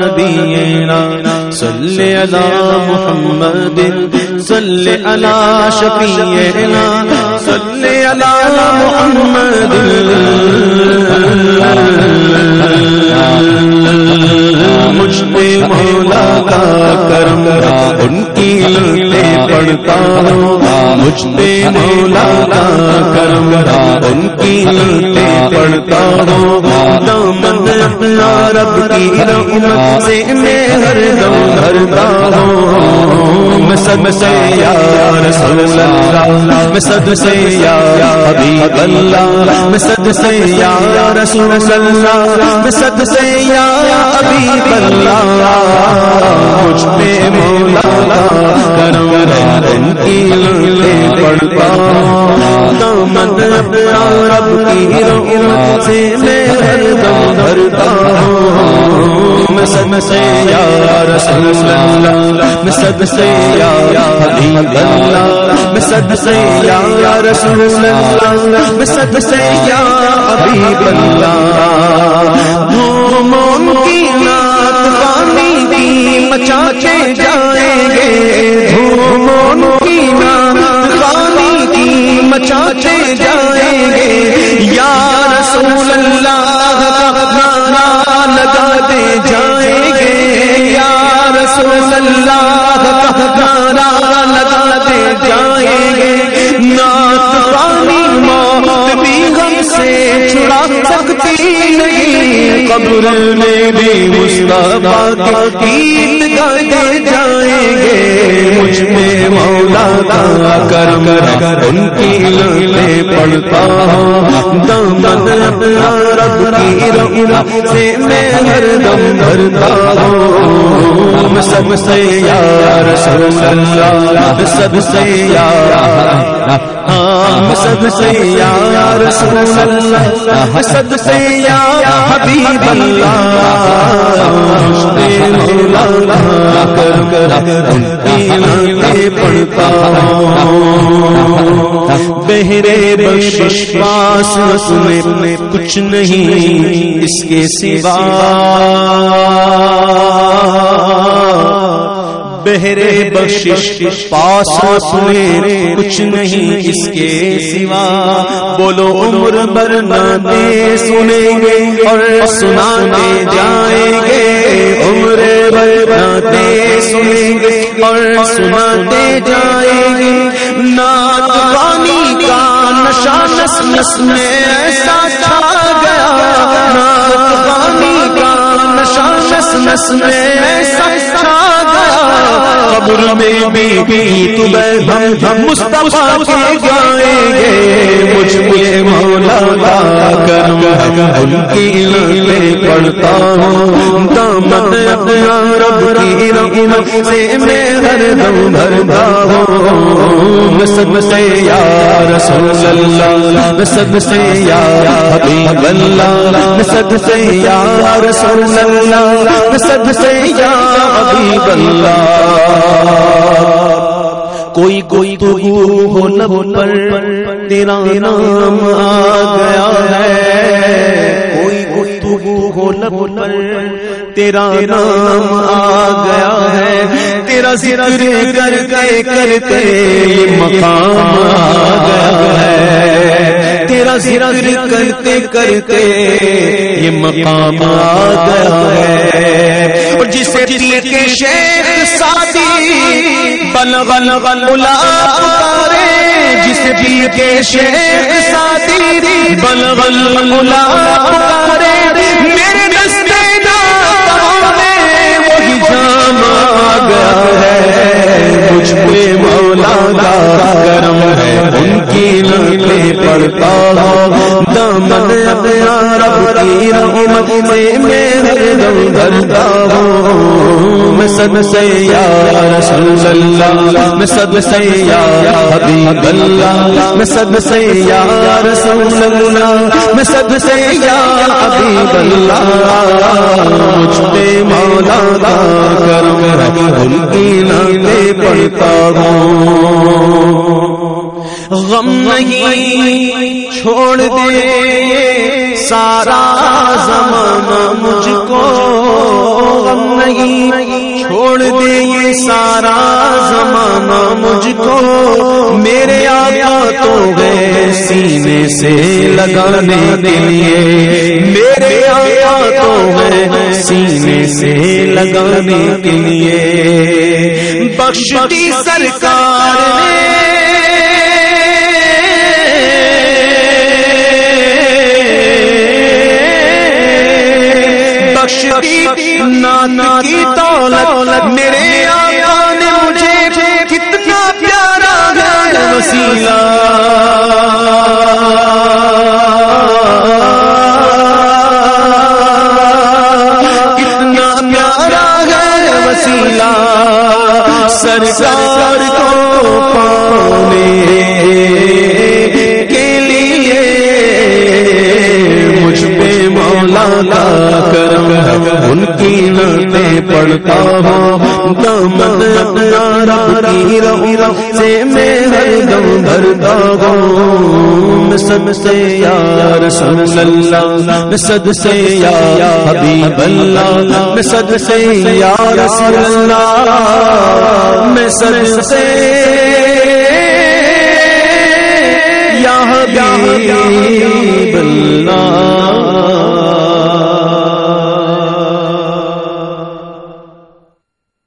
نبینا صلی علی محمد صلی علی شفیعنا صلی علی محمد۔ مجھ پہ مولا کا کرم، ان کی لے پڑتا ہوں۔ مجھ پہ مولا کا کرم، ان کی لے پڑتا ہوں۔ اپنا رب کی رحمت سے میں ہر دم بھرتا ہوں۔ میں سب سے یا رسول اللہ، میں سب سے یا حبیب اللہ، میں سب سے یا رسول اللہ، میں سب سے یا حبیب اللہ۔ مجھ پہ مولا کرم ان کی لے پڑتا ہوں دامن اپنا رب کی رحمت سے سب سے یا رسول اللہ، میں سب سے یا حبیب اللہ، میں سب سے یا رسول اللہ، میں سب سے یا حبیب اللہ۔ دھوموں کی نات پانی کی مچاچے جائیں گے۔ دھوموں کی نات پانی کی مچاچے جائیں گے۔ یا رسول اللہ اللہ کا لگا دے جائیں گے پانی موت بھی ہم سے چھڑا سکتی نہیں قبر میں بھی مصطفیٰ کے گیت گائے جائیں۔ گے مجھ میں مولا کا کرم ان کی لے پڑتا ہوں۔ دامن اپنا رب کی رحمت سے میں ہر دم بھرتا ہوں۔ میں سب سے یا رسول اللہ میں سب سے یا ہاں سب سے یا رسول اللہ سب سے یا حبیب اللہ۔ کر کر لے بہرے بخشش پاس میں کچھ نہیں اس کے سوا بہرے بخشش پاس سنے، کچھ نہیں اس کے سوا۔ بولو، عمر برناتے سنیں گے اور سنانے جائیں گے۔ عمر برناتے سنیں گے اور سناتے جائیں گے۔ نات پانی کا نشا نس نس میں ایسا چھا گیا۔ نات پانی کا نشا نس نس میں ایسا چھا قبر میں بھی تو ہم مصطفیٰ کے گائیں گے مجھ مجھے مولا کا کرم ان کی لے پڑتا ہوں۔ دامن اپنا رب کی رحمت سے میں ہر دم بھرتا ہوں۔ سب سے یا رسول اللہ سب سے یا حبیب اللہ سب سے یا رسول اللہ سب سے یا حبیب اللہ کوئی کوئی تو ہو لب پر تیرا نام آ گیا ہے۔ کوئی کوئی تو ہو لب پر تیرا نام آ گیا ہے۔ تیرا ذکر کر کے کرتے مقام آ گیا ہے ذکر کرتے کرتے، یہ مقام آ گیا ہے۔ اور جسے جسے کے شیخ ساتھی بل بل بل بلا جسے دل کے شیخ ساتھی بل بل بلا میرے دستے کی رحمت سے میں ہر دم بھرتا ہوں میں سب سے یا رسول اللہ میں سب سے یا حبیب اللہ میں سب سے یا رسول اللہ میں سب سے یا حبیب اللہ مجھ پہ مولا کا کرم ہے ان کی لے پڑتا ہوں غم نہیں چھوڑ دے سارا زمانہ مجھ کو غم نہیں۔ چھوڑ دے یہ سارا زمانہ مجھ کو۔ میرے آیا تو گئے سینے سے لگانے کے لیے۔ میرے آیا تو گئے سینے سے لگانے کے لیے۔ بخشتی سرکار نے نانا کی دولت، میرے آقا نے مجھے کتنا پیارا گیا وسیلہ کتنا پیارا گیا وسیلہ سرکار کو پانے کے لیے، مجھ پہ مولا پڑھتا ہوں۔ دامن اپنا کی رو سے میں ہر دم بھرتا ہوں۔ سب سے یا رسول اللہ، میں سب سے یا حبیب اللہ، میں سب سے یا رسول اللہ۔ میں سب سے یا حبیب اللہ۔